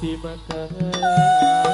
सिमकर